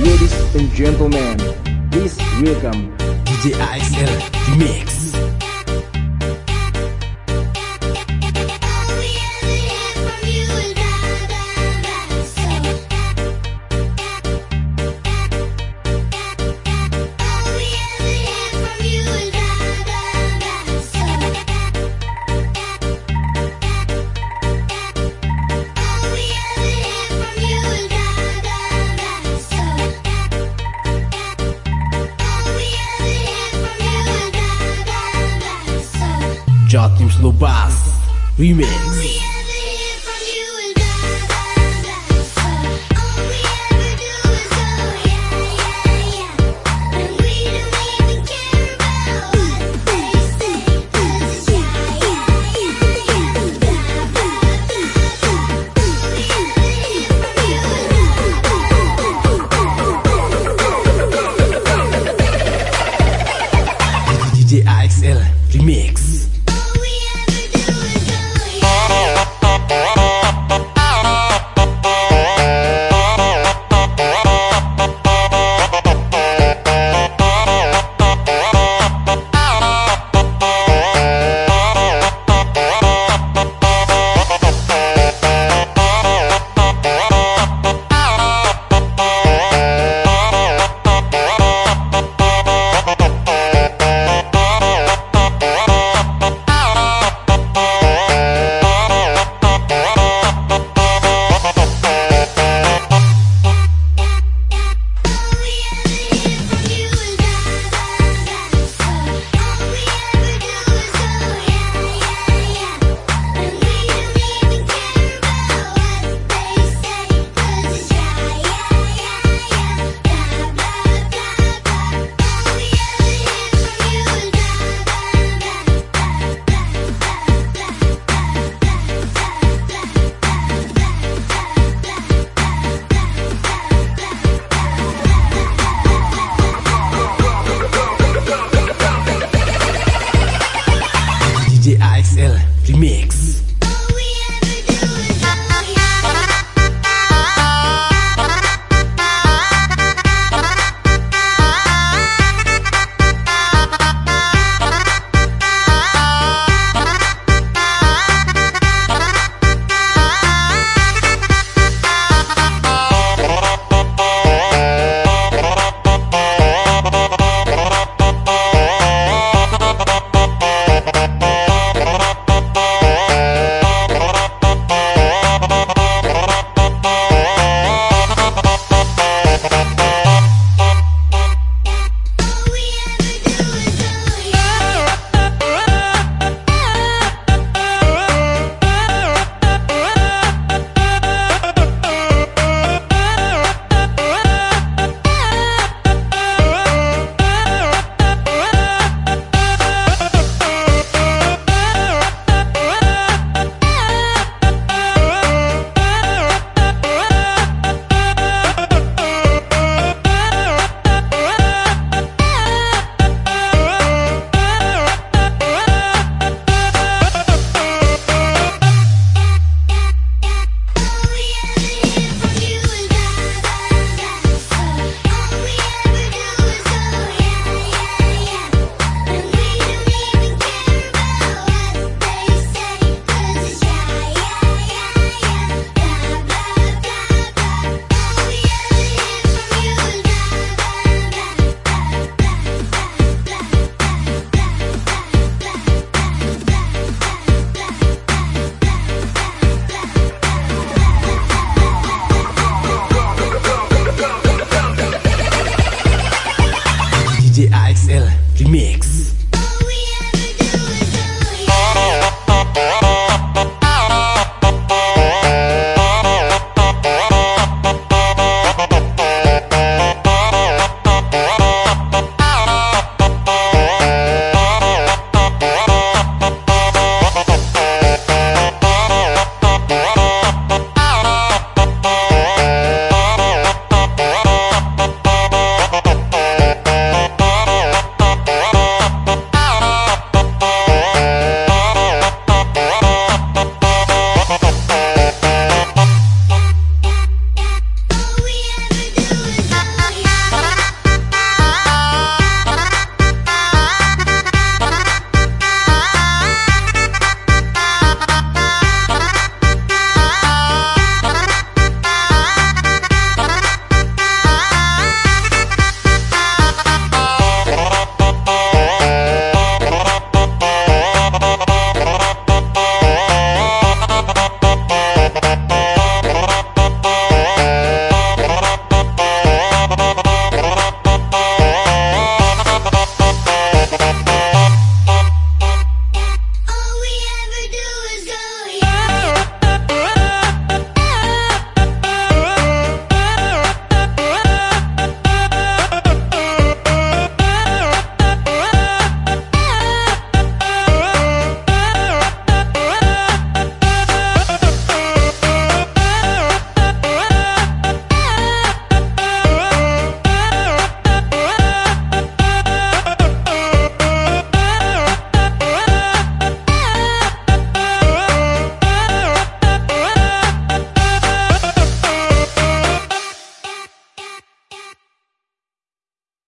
Ladies and gentlemen, please welcome DJ AXL Remix Jotims Lubas Remix. AXL Remix.